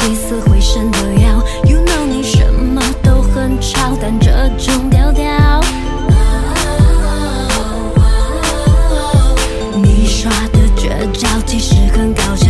起死回生的药。You know 你什么都很吵，但这种调调。你耍的绝招其实很搞笑。